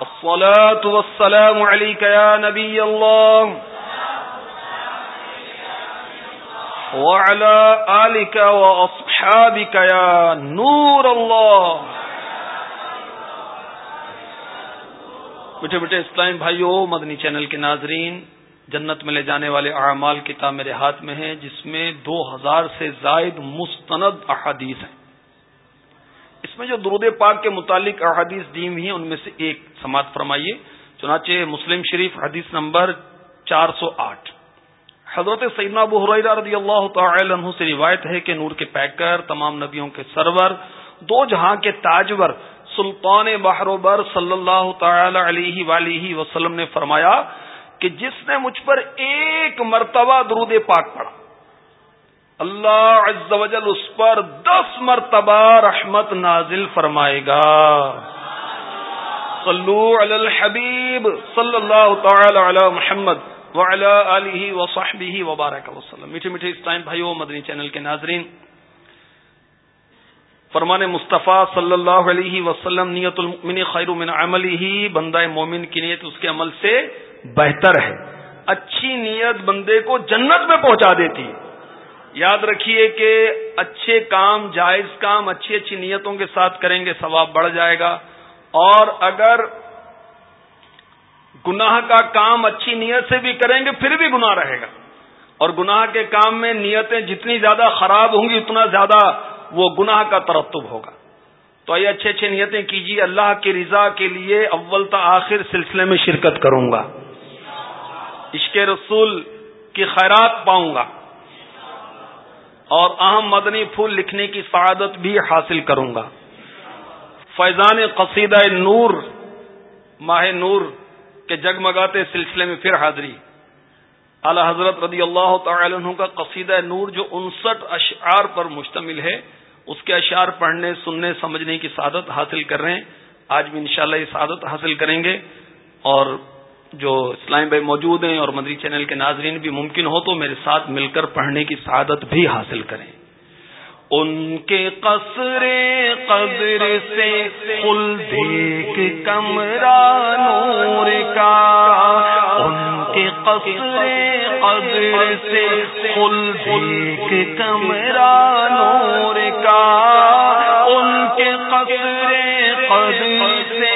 الصلاة والسلام عليك يا نبي الله. وعلى آلك وأصحابك يا نور الله. بٹے بٹے اسلام بھائیو، مدنی چینل کے ناظرین، جنت میں لے جانے والے اعمال کتاب میرے ہاتھ میں ہے جس میں دو ہزار سے زائد مستند احادیث ہیں۔ اس میں جو درود پاک کے متعلق احادیث دی ہوئی ہیں، ان میں سے ایک سماعت فرمائیے۔ چنانچہ مسلم شریف حدیث نمبر چار سو آٹھ۔ حضرت سیدنا ابو حریرہ رضی اللہ تعالی عنہ سے روایت ہے کہ نور کے پیکر، تمام نبیوں کے سرور، دو جہاں کے تاجور، سلطان بحروبر صلی اللہ تعالی علیہ ولیہ وسلم نے فرمایا کہ جس نے مجھ پر ایک مرتبہ درود پاک پڑھا۔ اللہ عز و جل اس پر دس مرتبہ رحمت نازل فرمائے گا۔ صلو علی الحبیب صلی اللہ تعالی علی محمد وعلی آلہ وصحبہ وبارک وسلم۔ میٹھے میٹھے اس ٹائم بھائیو، مدنی چینل کے ناظرین، فرمان مصطفیٰ صلی اللہ علیہ وسلم، نیت المؤمن خیر من عملی بندہ مومن کی نیت اس کے عمل سے بہتر ہے۔ اچھی نیت بندے کو جنت میں پہنچا دیتی یاد رکھیے کہ اچھے کام، جائز کام، اچھی اچھی نیتوں کے ساتھ کریں گے، ثواب بڑھ جائے گا۔ اور اگر گناہ کا کام اچھی نیت سے بھی کریں گے، پھر بھی گناہ رہے گا۔ اور گناہ کے کام میں نیتیں جتنی زیادہ خراب ہوں گی، اتنا زیادہ وہ گناہ کا ترتب ہوگا۔ تو آئیے اچھے اچھے نیتیں کیجیے۔ اللہ کی رضا کے لیے اول تا آخر سلسلے میں شرکت کروں گا۔ عشق رسول کی خیرات پاؤں گا۔ اور اہم مدنی پھول لکھنے کی سعادت بھی حاصل کروں گا۔ فیضان قصیدہ نور، ماہ نور کے جگمگاتے سلسلے میں پھر حاضری۔ اعلی حضرت رضی اللہ تعالی عنہ کا قصیدہ نور جو انسٹھ اشعار پر مشتمل ہے، اس کے اشعار پڑھنے، سننے، سمجھنے کی سعادت حاصل کر رہے ہیں۔ آج بھی انشاءاللہ یہ سعادت حاصل کریں گے اور جو اسلام بھائی موجود ہیں اور مدری چینل کے ناظرین بھی ممکن ہو تو میرے ساتھ مل کر پڑھنے کی سعادت بھی حاصل کریں۔ ان کے قصر قدر سے کل دیکھ کمرہ نور کا۔ ان کے قصر قدر سے کل دیکھ کمرہ نور کا۔ ان کے قصر قدر سے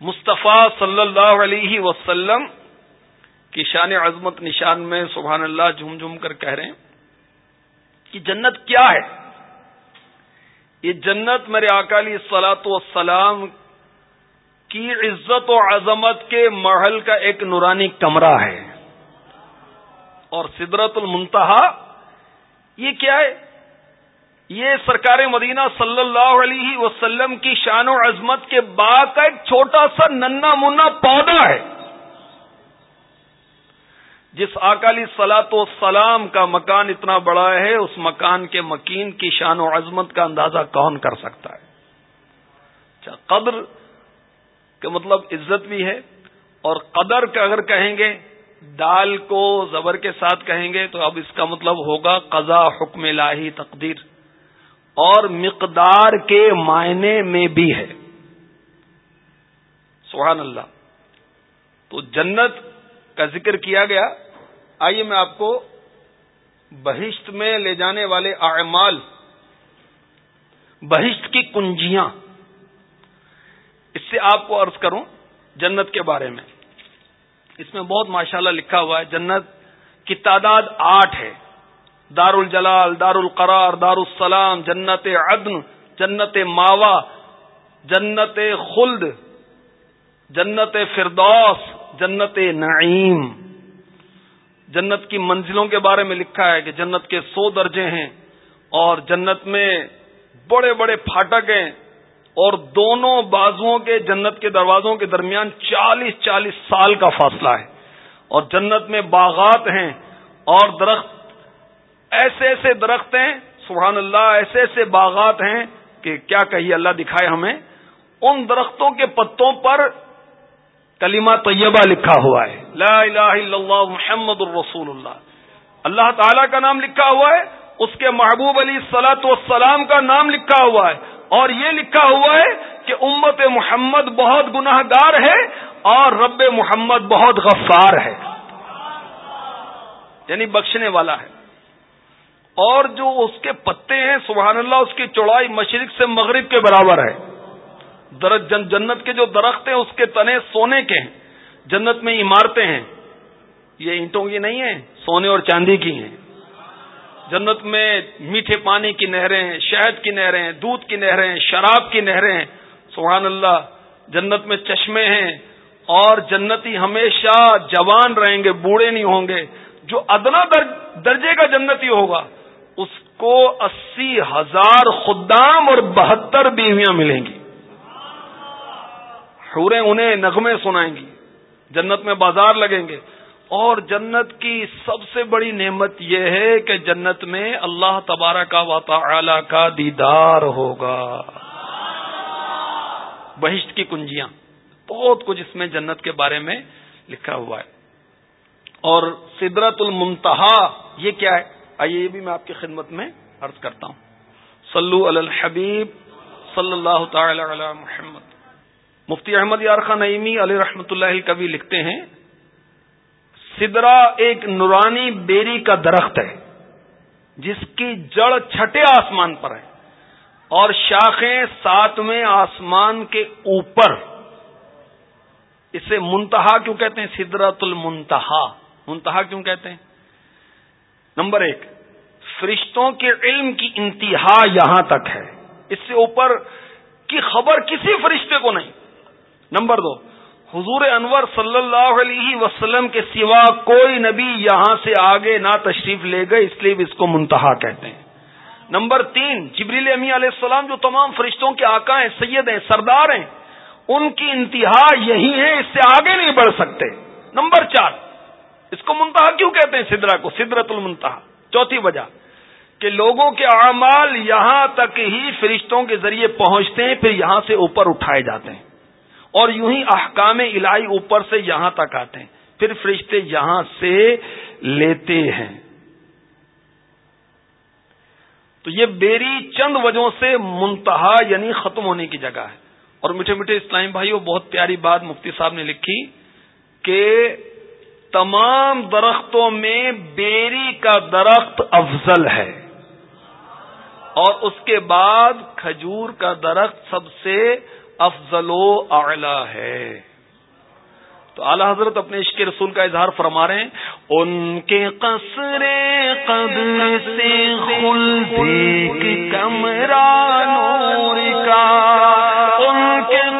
مصطفیٰ صلی اللہ علیہ وسلم کی شان عظمت نشان میں سبحان اللہ جھوم جھوم کر کہہ رہے ہیں کہ جنت کیا ہے؟ یہ جنت میرے اکالی سلاط وسلام کی عزت و عظمت کے محل کا ایک نورانی کمرہ ہے اور سدرت المنتہا یہ کیا ہے؟ یہ سرکار مدینہ صلی اللہ علیہ وسلم کی شان و عظمت کے باغ کا ایک چھوٹا سا ننا منا پودا ہے۔ جس اکالی سلاط و سلام کا مکان اتنا بڑا ہے، اس مکان کے مکین کی شان و عظمت کا اندازہ کون کر سکتا ہے؟ اچھا قدر کا مطلب عزت بھی ہے، اور قدر کا اگر کہیں گے، دال کو زبر کے ساتھ کہیں گے، تو اب اس کا مطلب ہوگا قضا حکم لاہی تقدیر۔ اور مقدار کے معنی میں بھی ہے۔ سبحان اللہ۔ تو جنت کا ذکر کیا گیا۔ آئیے میں آپ کو بہشت میں لے جانے والے اعمال، بہشت کی کنجیاں۔ اس سے آپ کو عرض کروں جنت کے بارے میں۔ اس میں بہت ماشاءاللہ لکھا ہوا ہے، جنت کی تعداد آٹھ ہے۔ دار الجلال دار القرار دار السلام جنت عدن، جنت ماوا، جنت خلد، جنت فردوس، جنت نعیم۔ جنت کی منزلوں کے بارے میں لکھا ہے کہ جنت کے سو درجے ہیں اور جنت میں بڑے بڑے پھاٹک ہیں اور دونوں بازوؤں کے جنت کے دروازوں کے درمیان چالیس چالیس سال کا فاصلہ ہے اور جنت میں باغات ہیں اور درخت ایسے ایسے درخت ہیں، سبحان اللہ، ایسے ایسے باغات ہیں کہ کیا کہیے، اللہ دکھائے ہمیں۔ ان درختوں کے پتوں پر کلمہ طیبہ لکھا ہوا ہے۔ لا الہ الا اللہ، محمد الرسول اللہ۔ اللہ تعالی کا نام لکھا ہوا ہے، اس کے محبوب علی سلاۃ والسلام کا نام لکھا ہوا ہے۔ اور یہ لکھا ہوا ہے کہ امت محمد بہت گناہ گار ہے اور رب محمد بہت غفار ہے۔ یعنی بخشنے والا ہے۔ اور جو اس کے پتے ہیں، سبحان اللہ، اس کی چوڑائی مشرق سے مغرب کے برابر ہے۔ درخت جنت کے جو درخت ہیں، اس کے تنے سونے کے ہیں۔ جنت میں عمارتیں ہیں۔ یہ اینٹوں کی نہیں ہیں، سونے اور چاندی کی ہیں۔ جنت میں میٹھے پانی کی نہریں ہیں، شہد کی نہریں ہیں، دودھ کی نہریں ہیں، شراب کی نہریں ہیں۔ سبحان اللہ، جنت میں چشمے ہیں۔ اور جنتی ہمیشہ جوان رہیں گے، بوڑھے نہیں ہوں گے۔ جو ادنا درجے کا جنتی ہوگا اس کو اسی ہزار خدام اور بہتر بیویاں ملیں گی۔ حوریں انہیں نغمے سنائیں گی، جنت میں بازار لگیں گے۔ اور جنت کی سب سے بڑی نعمت یہ ہے کہ جنت میں اللہ تبارہ کا تعالی کا دیدار ہوگا۔ بہشت کی کنجیاں، بہت کچھ اس میں جنت کے بارے میں لکھا ہوا ہے۔ اور سدرت المنتہا یہ کیا ہے؟ آئیے، یہ بھی میں آپ کی خدمت میں عرض کرتا ہوں۔ صلو علی الحبیب صلی اللہ تعالی علی محمد۔ مفتی احمد یارخان نعیمی علیہ رحمۃ اللہ کبھی لکھتے ہیں سدرا ایک نورانی بیری کا درخت ہے، جس کی جڑ چھٹے آسمان پر ہے، اور شاخیں ساتویں آسمان کے اوپر۔ اسے منتہا کیوں کہتے ہیں؟ سدرت المنتہا۔ منتہا کیوں کہتے ہیں؟ نمبر ایک، فرشتوں کے علم کی انتہا یہاں تک ہے۔ اس سے اوپر کی خبر کسی فرشتے کو نہیں۔ نمبر دو، حضور انور صلی اللہ علیہ وسلم کے سوا کوئی نبی یہاں سے آگے نہ تشریف لے گئے، اس لیے اس کو منتہا کہتے ہیں۔ نمبر تین، جبریل امی علیہ السلام جو تمام فرشتوں کے آقا ہیں، سید ہیں، سردار ہیں، ان کی انتہا یہی ہے، اس سے آگے نہیں بڑھ سکتے۔ نمبر چار اس کو منتہا کیوں کہتے ہیں سدرا کو؟ سدرت المنتہا۔ چوتھی وجہ، کہ لوگوں کے اعمال یہاں تک ہی فرشتوں کے ذریعے پہنچتے ہیں، پھر یہاں سے اوپر اٹھائے جاتے ہیں۔ اور یوں ہی احکام الہی اوپر سے یہاں تک آتے ہیں۔ پھر فرشتے یہاں سے لیتے ہیں۔ تو یہ بیری چند وجہوں سے منتہا یعنی ختم ہونے کی جگہ ہے۔ اور میٹھے میٹھے اسلامی بھائی بہت پیاری بات مفتی صاحب نے لکھی کہ تمام درختوں میں بیری کا درخت افضل ہے۔ اور اس کے بعد کھجور کا درخت سب سے افضل و اعلی ہے۔ تو اعلی حضرت اپنے عشق رسول کا اظہار فرما رہے ہیں۔ ان کے قصر قدر سے کمرہ نور کا، ان کے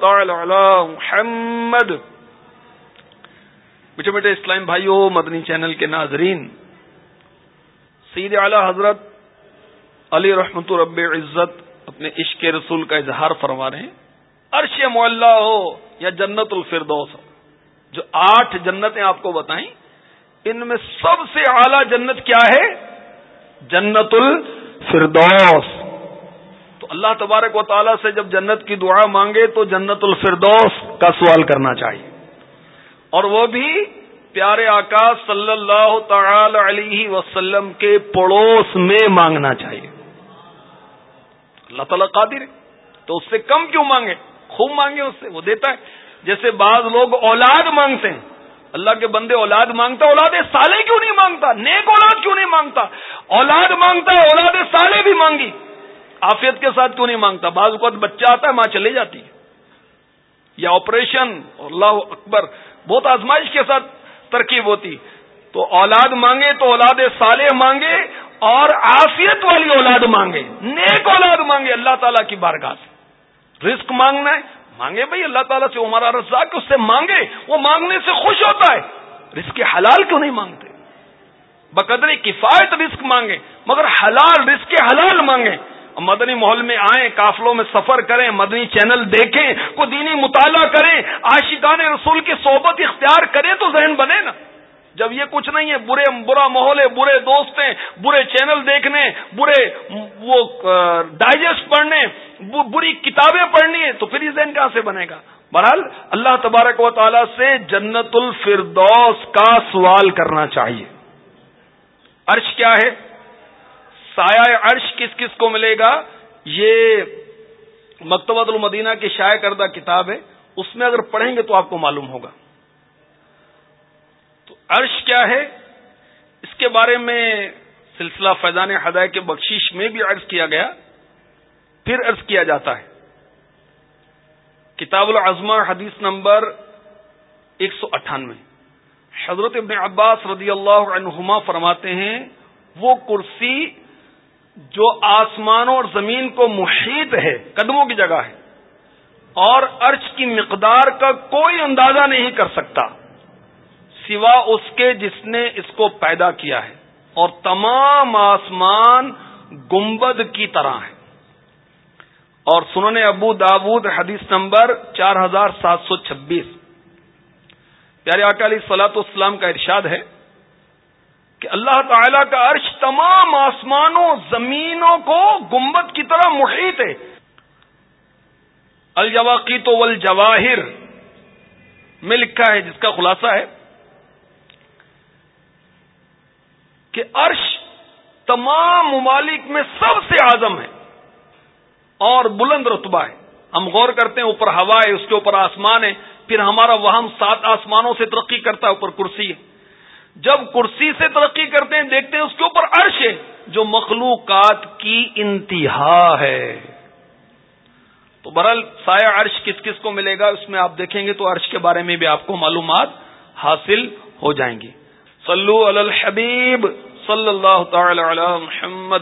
تعالی علی محمد۔ بیٹے بیٹے اسلام بھائیو، مدنی چینل کے ناظرین، سید اعلی حضرت علی رحمت رب عزت اپنے عشق رسول کا اظہار فرما رہے ہیں۔ عرش معلّہ ہو یا جنت الفردوس ہو جو آٹھ جنتیں آپ کو بتائیں، ان میں سب سے اعلی جنت کیا ہے؟ جنت الفردوس۔ اللہ تبارک و تعالیٰ سے جب جنت کی دعا مانگے تو جنت الفردوس کا سوال کرنا چاہیے۔ اور وہ بھی پیارے آکاش صلی اللہ تعالی علیہ وسلم کے پڑوس میں مانگنا چاہیے۔ اللہ تعالیٰ قادر تو اس سے کم کیوں مانگے؟ خوب مانگے اس سے، وہ دیتا ہے۔ جیسے بعض لوگ اولاد مانگتے ہیں۔ اللہ کے بندے اولاد مانگتا، اولاد سالے کیوں نہیں مانگتا؟ نیک اولاد کیوں نہیں مانگتا؟ اولاد مانگتا ہے اولاد سالے بھی مانگی۔ آفیت کے ساتھ کیوں نہیں مانگتا؟ بعض اوقات بچہ آتا ہے، ماں چلے جاتی ہے۔ یا آپریشن اللہ اکبر، بہت آزمائش کے ساتھ ترکیب ہوتی۔ تو اولاد مانگے تو اولاد صالح مانگے اور آفیت والی اولاد مانگے۔ نیک اولاد مانگے، اللہ تعالیٰ کی بارگاہ سے۔ رزق مانگنا ہے، مانگے بھائی، اللہ تعالیٰ سے ہمارا رزاق اس سے مانگے۔ وہ مانگنے سے خوش ہوتا ہے۔ رزق حلال کیوں نہیں مانگتے؟ بقدر کفایت رزق مانگے، مگر حلال، رزق حلال مانگے۔ مدنی محل میں آئیں کافلوں میں سفر کریں، مدنی چینل دیکھیں کو دینی مطالعہ کریں، عاشقان رسول کی صحبت اختیار کریں تو ذہن بنے نا۔ جب یہ کچھ نہیں ہے، برے برا ماحول ہے، برے دوست ہیں، برے چینل دیکھنے، برے وہ ڈائجسٹ پڑھنے بری کتابیں پڑھنی ہے تو پھر یہ ذہن کہاں سے بنے گا؟ بہرحال، اللہ تبارک و تعالی سے جنت الفردوس کا سوال کرنا چاہیے۔ عرش کیا ہے؟ سایہ عرش کس کس کو ملے گا؟ یہ مکتبۃ المدینہ کی شائع کردہ کتاب ہے۔ اس میں اگر پڑھیں گے تو آپ کو معلوم ہوگا۔ تو عرش کیا ہے؟ اس کے بارے میں سلسلہ فیضان ہدایہ کے بخشش میں بھی عرض کیا گیا۔ پھر عرض کیا جاتا ہے۔ کتاب العظمہ حدیث نمبر ایک سو اٹھانوے۔ حضرت ابن عباس رضی اللہ عنہما فرماتے ہیں، وہ کرسی جو آسمانوں اور زمین کو محیط ہے، قدموں کی جگہ ہے، اور ارچ کی مقدار کا کوئی اندازہ نہیں کر سکتا، سوا اس کے جس نے اس کو پیدا کیا ہے۔ اور تمام آسمان گنبد کی طرح ہے اور سنن ابو داود حدیث نمبر چار ہزار سات سو چھبیس۔ پیارے اکالی سلاط اسلام کا ارشاد ہے کہ اللہ تعالی کا عرش تمام آسمانوں، زمینوں کو گمبت کی طرح محیط ہے۔ الجواقی تو الجواہر میں لکھا ہے، جس کا خلاصہ ہے کہ عرش تمام ممالک میں سب سے اعظم ہے اور بلند رتبہ ہے۔ ہم غور کرتے ہیں، اوپر ہوا ہے، اس کے اوپر آسمان ہے، پھر ہمارا وہم سات آسمانوں سے ترقی کرتا ہے، اوپر کرسی ہے۔ جب کرسی سے ترقی کرتے ہیں، دیکھتے ہیں اس کے اوپر عرش ہے، جو مخلوقات کی انتہا ہے۔ تو برل سایہ عرش کس کس کو ملے گا، اس میں آپ دیکھیں گے تو عرش کے بارے میں بھی آپ کو معلومات حاصل ہو جائیں گی۔ صلو علی الحبیب صلی اللہ تعالی علی محمد۔